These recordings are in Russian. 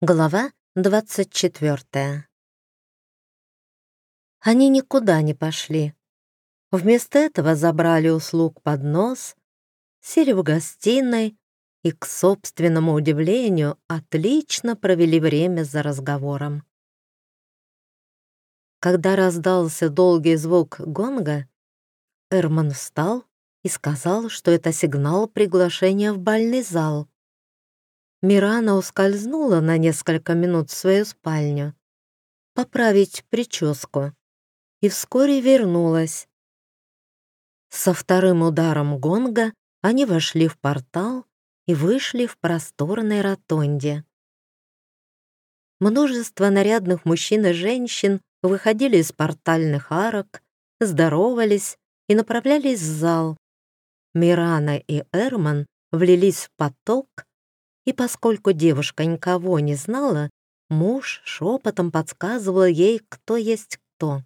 Глава 24 Они никуда не пошли. Вместо этого забрали услуг под нос, сели в гостиной и, к собственному удивлению, отлично провели время за разговором. Когда раздался долгий звук гонга, Эрман встал и сказал, что это сигнал приглашения в бальный зал. Мирана ускользнула на несколько минут в свою спальню, поправить прическу, и вскоре вернулась. Со вторым ударом гонга они вошли в портал и вышли в просторной ротонде. Множество нарядных мужчин и женщин выходили из портальных арок, здоровались и направлялись в зал. Мирана и Эрман влились в поток, и поскольку девушка никого не знала, муж шепотом подсказывал ей, кто есть кто.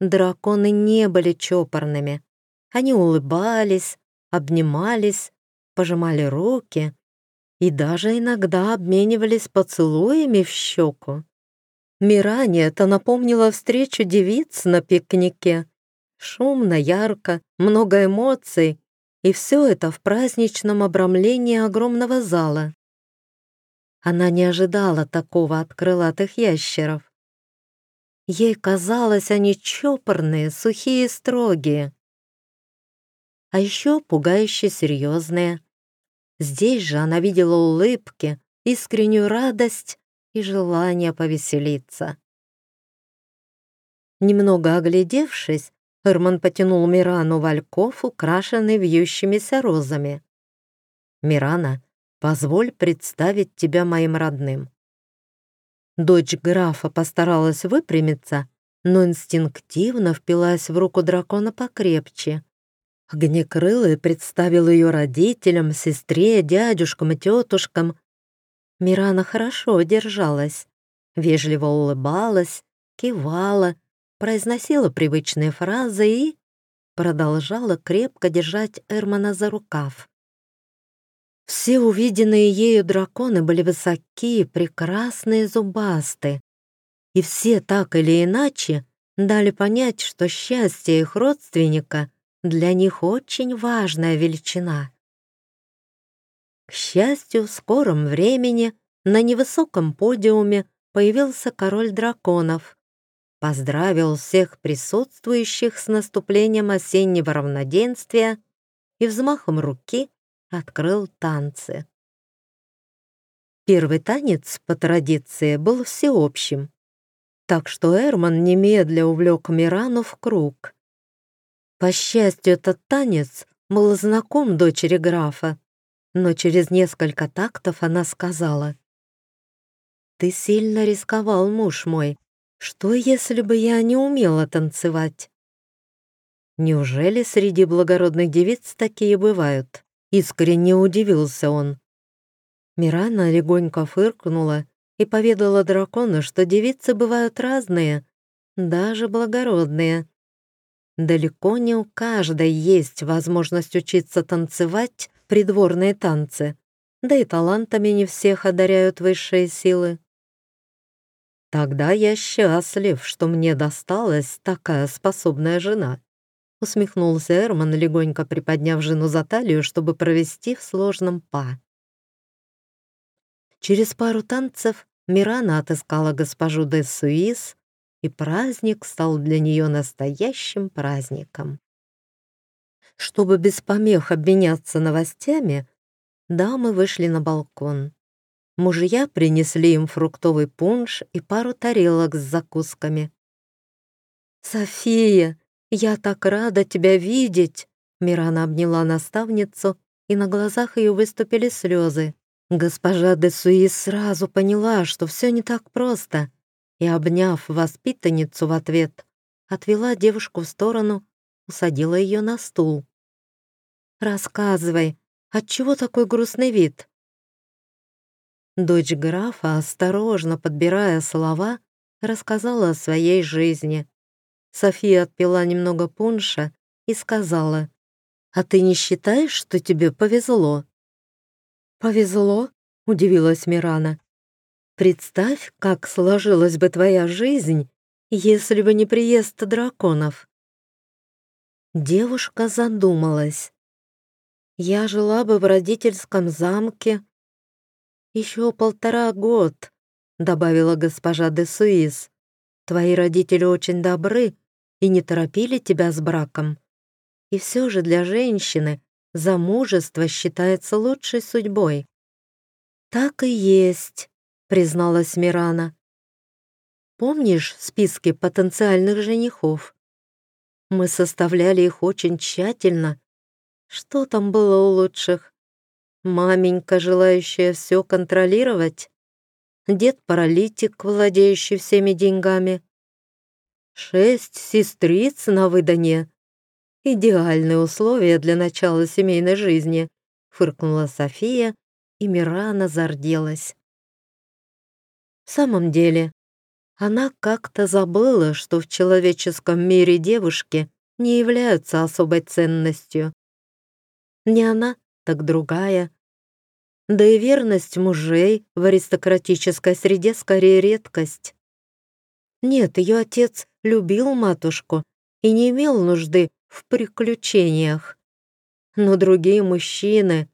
Драконы не были чопорными. Они улыбались, обнимались, пожимали руки и даже иногда обменивались поцелуями в щеку. Миране это напомнило встречу девиц на пикнике. Шумно, ярко, много эмоций и все это в праздничном обрамлении огромного зала. Она не ожидала такого от крылатых ящеров. Ей казалось, они чопорные, сухие и строгие. А еще пугающе серьезные. Здесь же она видела улыбки, искреннюю радость и желание повеселиться. Немного оглядевшись, Эрман потянул Мирану вальков, украшенный вьющимися розами. «Мирана, позволь представить тебя моим родным». Дочь графа постаралась выпрямиться, но инстинктивно впилась в руку дракона покрепче. Огнекрылый представил ее родителям, сестре, дядюшкам и тетушкам. Мирана хорошо держалась, вежливо улыбалась, кивала, произносила привычные фразы и продолжала крепко держать Эрмана за рукав. Все увиденные ею драконы были высокие, прекрасные, зубасты, и все так или иначе дали понять, что счастье их родственника для них очень важная величина. К счастью, в скором времени на невысоком подиуме появился король драконов, поздравил всех присутствующих с наступлением осеннего равноденствия и взмахом руки открыл танцы. Первый танец, по традиции, был всеобщим, так что Эрман немедля увлек Мирану в круг. По счастью, этот танец был знаком дочери графа, но через несколько тактов она сказала, «Ты сильно рисковал, муж мой, что, если бы я не умела танцевать? Неужели среди благородных девиц такие бывают? Искренне удивился он. Мирана легонько фыркнула и поведала дракону, что девицы бывают разные, даже благородные. Далеко не у каждой есть возможность учиться танцевать придворные танцы, да и талантами не всех одаряют высшие силы. «Тогда я счастлив, что мне досталась такая способная жена», усмехнулся Эрман, легонько приподняв жену за талию, чтобы провести в сложном па. Через пару танцев Мирана отыскала госпожу де Суис, и праздник стал для нее настоящим праздником. Чтобы без помех обменяться новостями, дамы вышли на балкон. Мужья принесли им фруктовый пунш и пару тарелок с закусками. «София, я так рада тебя видеть!» Мирана обняла наставницу, и на глазах ее выступили слезы. Госпожа де Суи сразу поняла, что все не так просто, и, обняв воспитанницу в ответ, отвела девушку в сторону, усадила ее на стул. «Рассказывай, отчего такой грустный вид?» Дочь графа, осторожно подбирая слова, рассказала о своей жизни. София отпила немного пунша и сказала, «А ты не считаешь, что тебе повезло?» «Повезло? — удивилась Мирана. «Представь, как сложилась бы твоя жизнь, если бы не приезд драконов». Девушка задумалась. «Я жила бы в родительском замке еще полтора год», — добавила госпожа де Суис. «Твои родители очень добры и не торопили тебя с браком. И все же для женщины замужество считается лучшей судьбой». «Так и есть», — призналась Мирана. «Помнишь списки потенциальных женихов? Мы составляли их очень тщательно. Что там было у лучших? Маменька, желающая все контролировать? Дед-паралитик, владеющий всеми деньгами? Шесть сестриц на выданье? Идеальные условия для начала семейной жизни, фыркнула София и Мирана зарделась. В самом деле, она как-то забыла, что в человеческом мире девушки не являются особой ценностью. Не она, так другая. Да и верность мужей в аристократической среде скорее редкость. Нет, ее отец любил матушку и не имел нужды в приключениях. Но другие мужчины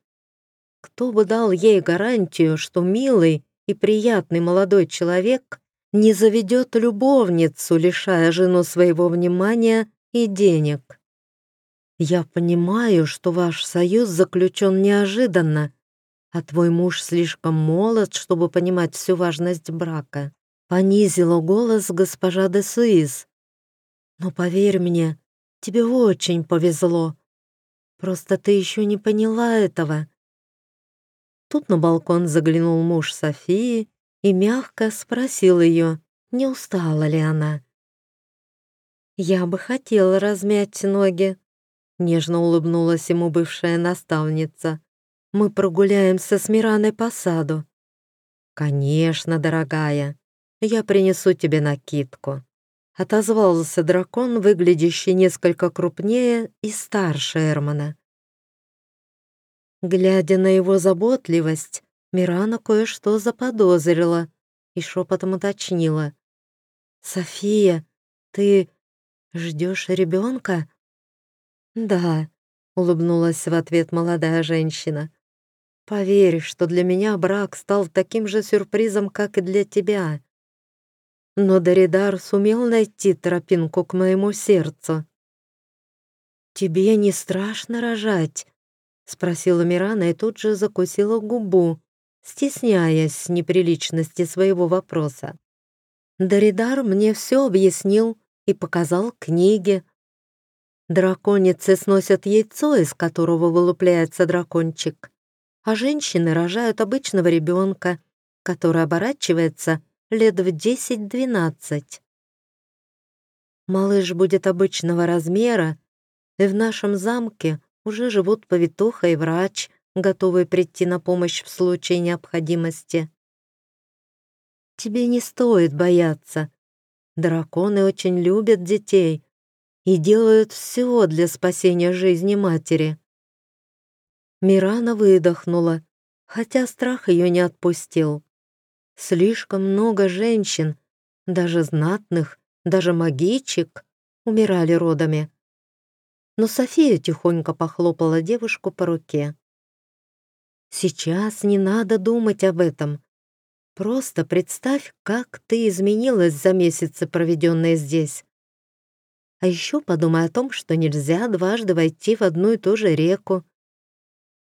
кто бы дал ей гарантию, что милый и приятный молодой человек не заведет любовницу, лишая жену своего внимания и денег? Я понимаю, что ваш союз заключен неожиданно, а твой муж слишком молод, чтобы понимать всю важность брака. Понизила голос госпожа де Суиз. Но поверь мне, тебе очень повезло. Просто ты еще не поняла этого. Тут на балкон заглянул муж Софии и мягко спросил ее, не устала ли она. «Я бы хотела размять ноги», — нежно улыбнулась ему бывшая наставница. «Мы прогуляемся с Мираной по саду». «Конечно, дорогая, я принесу тебе накидку», — отозвался дракон, выглядящий несколько крупнее и старше Эрмана. Глядя на его заботливость, Мирана кое-что заподозрила и шепотом уточнила. «София, ты ждешь ребенка?» «Да», — улыбнулась в ответ молодая женщина. «Поверь, что для меня брак стал таким же сюрпризом, как и для тебя. Но Доридар сумел найти тропинку к моему сердцу». «Тебе не страшно рожать?» спросила Мирана и тут же закусила губу, стесняясь неприличности своего вопроса. Доридар мне все объяснил и показал книги. Драконицы сносят яйцо, из которого вылупляется дракончик, а женщины рожают обычного ребенка, который оборачивается лет в 10-12. Малыш будет обычного размера, и в нашем замке уже живут повитуха и врач, готовые прийти на помощь в случае необходимости. Тебе не стоит бояться. Драконы очень любят детей и делают все для спасения жизни матери. Мирана выдохнула, хотя страх ее не отпустил. Слишком много женщин, даже знатных, даже магичек, умирали родами но София тихонько похлопала девушку по руке. «Сейчас не надо думать об этом. Просто представь, как ты изменилась за месяцы, проведенные здесь. А еще подумай о том, что нельзя дважды войти в одну и ту же реку.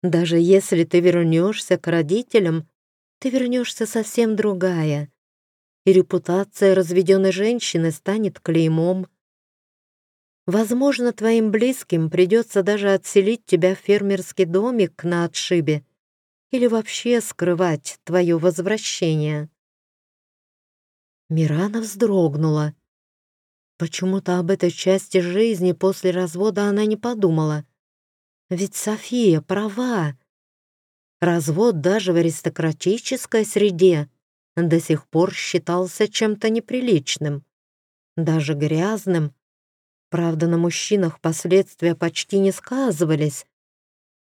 Даже если ты вернешься к родителям, ты вернешься совсем другая, и репутация разведенной женщины станет клеймом. Возможно, твоим близким придется даже отселить тебя в фермерский домик на отшибе или вообще скрывать твое возвращение. Мирана вздрогнула. Почему-то об этой части жизни после развода она не подумала. Ведь София права. Развод даже в аристократической среде до сих пор считался чем-то неприличным, даже грязным Правда, на мужчинах последствия почти не сказывались.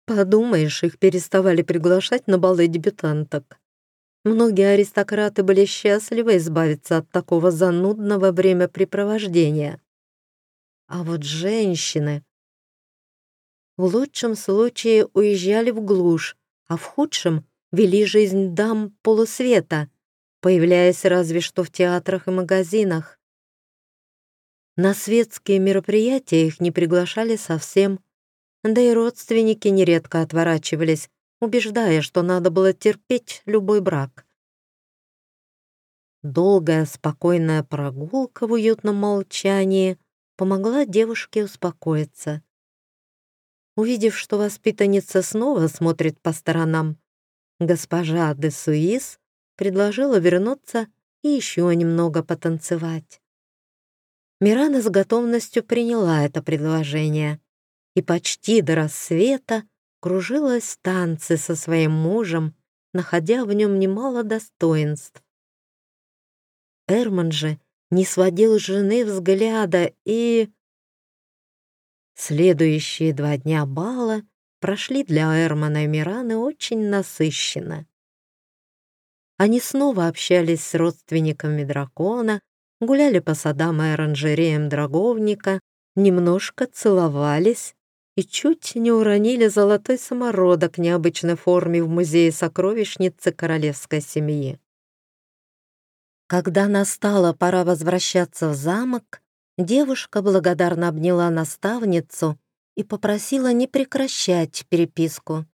Подумаешь, их переставали приглашать на балы дебютанток. Многие аристократы были счастливы избавиться от такого занудного времяпрепровождения. А вот женщины... В лучшем случае уезжали в глушь, а в худшем вели жизнь дам полусвета, появляясь разве что в театрах и магазинах. На светские мероприятия их не приглашали совсем, да и родственники нередко отворачивались, убеждая, что надо было терпеть любой брак. Долгая спокойная прогулка в уютном молчании помогла девушке успокоиться. Увидев, что воспитанница снова смотрит по сторонам, госпожа де Суис предложила вернуться и еще немного потанцевать. Мирана с готовностью приняла это предложение и почти до рассвета кружилась в танце со своим мужем, находя в нем немало достоинств. Эрман же не сводил жены взгляда и... Следующие два дня бала прошли для Эрмана и Мираны очень насыщенно. Они снова общались с родственниками дракона, гуляли по садам и оранжереям драговника, немножко целовались и чуть не уронили золотой самородок необычной форме в музее сокровищницы королевской семьи. Когда настала пора возвращаться в замок, девушка благодарно обняла наставницу и попросила не прекращать переписку.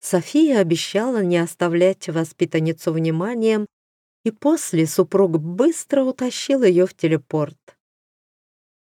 София обещала не оставлять воспитанницу вниманием, и после супруг быстро утащил ее в телепорт.